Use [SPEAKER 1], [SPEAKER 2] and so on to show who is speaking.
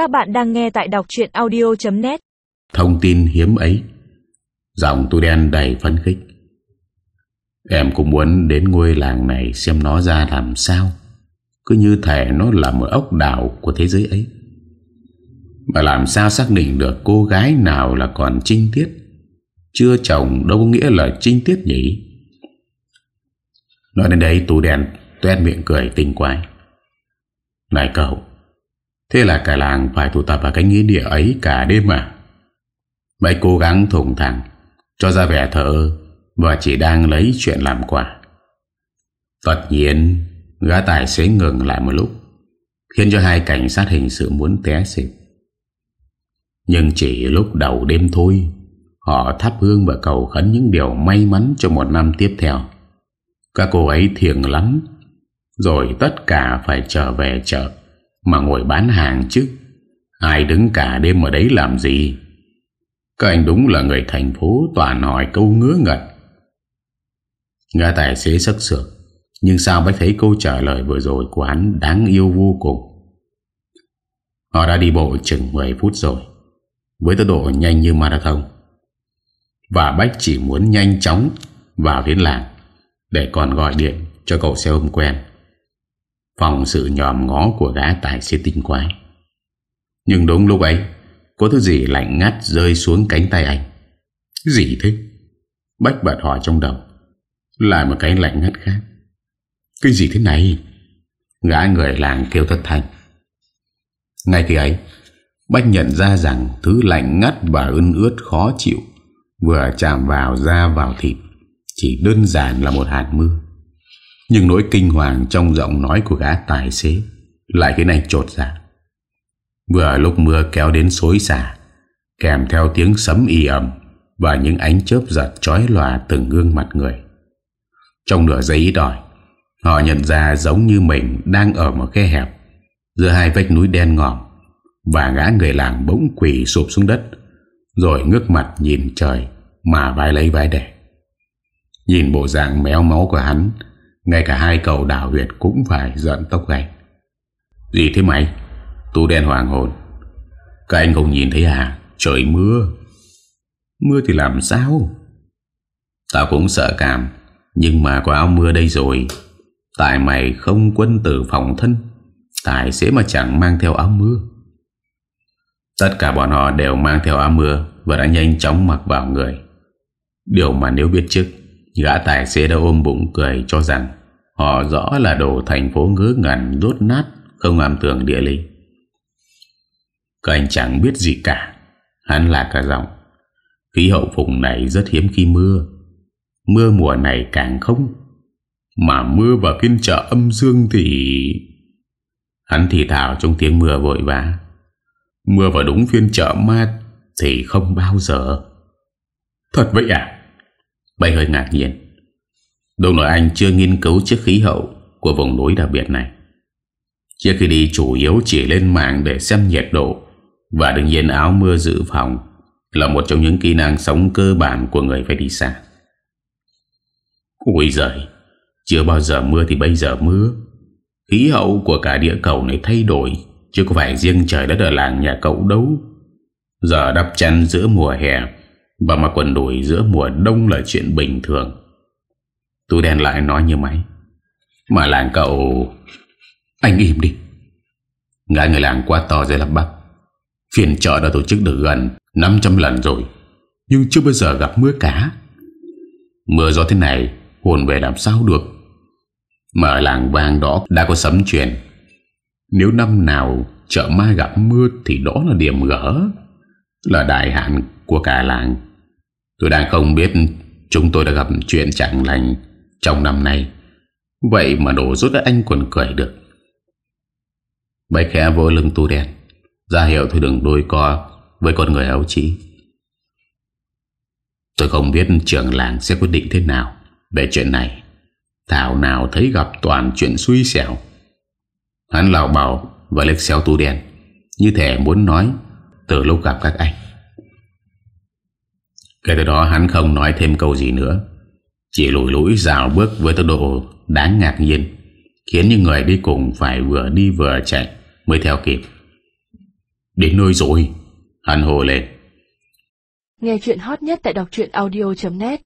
[SPEAKER 1] Các bạn đang nghe tại đọc chuyện audio.net
[SPEAKER 2] Thông tin hiếm ấy. Giọng tôi đen đầy phấn khích. Em cũng muốn đến ngôi làng này xem nó ra làm sao. Cứ như thể nó là một ốc đảo của thế giới ấy. Mà làm sao xác định được cô gái nào là còn trinh tiết? Chưa chồng đâu có nghĩa là trinh tiết nhỉ? Nói đến đây tù đen tuét miệng cười tinh quái. Này cậu Thế là cả làng phải tụ tập vào cái nghĩa địa ấy cả đêm mà, Mấy cố gắng thủng thẳng Cho ra vẻ thở Và chỉ đang lấy chuyện làm quả Tất nhiên Gã tài xế ngừng lại một lúc Khiến cho hai cảnh sát hình sự muốn té xịp Nhưng chỉ lúc đầu đêm thôi Họ thắp hương và cầu khấn những điều may mắn cho một năm tiếp theo. Các cô ấy thiền lắm Rồi tất cả phải trở về chợ. Mà ngồi bán hàng chứ? Ai đứng cả đêm ở đấy làm gì? Các anh đúng là người thành phố toàn hỏi câu ngứa ngật Gã tài xế sắc sược, Nhưng sao bách thấy câu trả lời vừa rồi của hắn đáng yêu vô cùng? Họ đã đi bộ chừng 10 phút rồi, Với tốc độ nhanh như marathon. Và Bách chỉ muốn nhanh chóng vào đến làng Để còn gọi điện cho cậu xe ôm quen. Phòng sự nhòm ngó của gã tài xế tinh quái. Nhưng đúng lúc ấy, Có thứ gì lạnh ngắt rơi xuống cánh tay anh. Gì thế? Bách bật hỏi trong đầu. Lại một cái lạnh ngắt khác. Cái gì thế này? Gã người làng kêu thất thanh. Ngay khi ấy, Bách nhận ra rằng Thứ lạnh ngắt và ươn ướt khó chịu Vừa chạm vào da vào thịt Chỉ đơn giản là một hạt mưa. Nhưng nỗi kinh hoàng Trong giọng nói của gã tài xế Lại khiến anh trột ra. Vừa lúc mưa kéo đến xối xả, Kèm theo tiếng sấm y ẩm Và những ánh chớp giật trói lòa từng gương mặt người Trong nửa giây ít ỏi, Họ nhận ra giống như mình Đang ở một khe hẹp Giữa hai vách núi đen ngòm Và gã người làng bỗng quỷ sụp xuống đất, Rồi ngước mặt nhìn trời Mà vai lấy vai đẻ Nhìn bộ dạng méo máu của hắn ngay cả hai cầu đảo huyệt Cũng phải giận tóc gạch. Gì thế mày? Tu đen hoàng hồn. Các anh không nhìn thấy à? Trời mưa. Mưa thì làm sao? Tao cũng sợ cảm, Nhưng mà có áo mưa đây rồi. Tại mày không quân tử phòng thân, Tài xế mà chẳng mang theo áo mưa. Tất cả bọn họ đều mang theo áo mưa Và đã nhanh chóng mặc vào người. Điều mà nếu biết trước, Gã tài xế đã ôm bụng cười cho rằng Họ rõ là đồ thành phố ngứa ngẩn, rốt nát, Không am tường địa lý. Các anh chẳng biết gì cả. Hắn là cả giọng. Khí hậu vùng này rất hiếm khi mưa. Mưa mùa này càng không. Mà mưa vào phiên chợ âm dương thì Hắn thì thảo trong tiếng mưa vội vã. Mưa vào đúng phiên chợ mát Thì không bao giờ. Thật vậy à? Bay hơi ngạc nhiên. Đồng nội anh, chưa nghiên cứu chiếc khí hậu Của vùng núi đặc biệt này. Trước khi đi chủ yếu chỉ lên mạng Để xem nhiệt độ. Và đương nhiên áo mưa dự phòng Là một trong những kỹ năng sống cơ bản Của người phải đi xa. Ôi giời, Chưa bao giờ mưa thì bây giờ mưa. Khí hậu của cả địa cầu này thay đổi, Chứ có phải riêng trời đất ở làng nhà cậu đâu. Giờ đắp chăn giữa mùa hè Và mặc quần đùi giữa mùa đông là chuyện bình thường. Tôi đen lại nói như máy. Mà làng cậu, Anh im đi. Ngã người làng quá to rồi lắp bắp. Phiên chợ đã tổ chức được gần 500 lần rồi, Nhưng chưa bao giờ gặp mưa cá Mưa gió thế này, Hồn về làm sao được? Mà ở làng vàng đó đã có sấm truyền. Nếu năm nào chợ mai gặp mưa Thì đó là điểm gỡ, Là đại hạn của cả làng. Tôi đang không biết Chúng tôi đã gặp chuyện chẳng lành. Trong năm nay, Vậy mà đổ rút anh còn cười được. Bạch khẽ vô lưng tu đen, ra hiệu tôi đừng đôi co Với con người ấu trí Tôi không biết trưởng làng sẽ quyết định thế nào Về chuyện này. Thảo nào thấy gặp toàn chuyện xui xẻo. Hắn lào bảo Và lệch xéo tu đen, Như thể muốn nói Từ lúc gặp các anh. Kể từ đó hắn không nói thêm câu gì nữa. Chỉ lùi lũi rào bước với tốc độ đáng ngạc nhiên, Khiến những người đi cùng phải vừa đi vừa chạy Mới theo kịp. Đến nơi rồi, Hắn hồ lên.
[SPEAKER 3] Nghe chuyện hot nhất tại đọc audio.net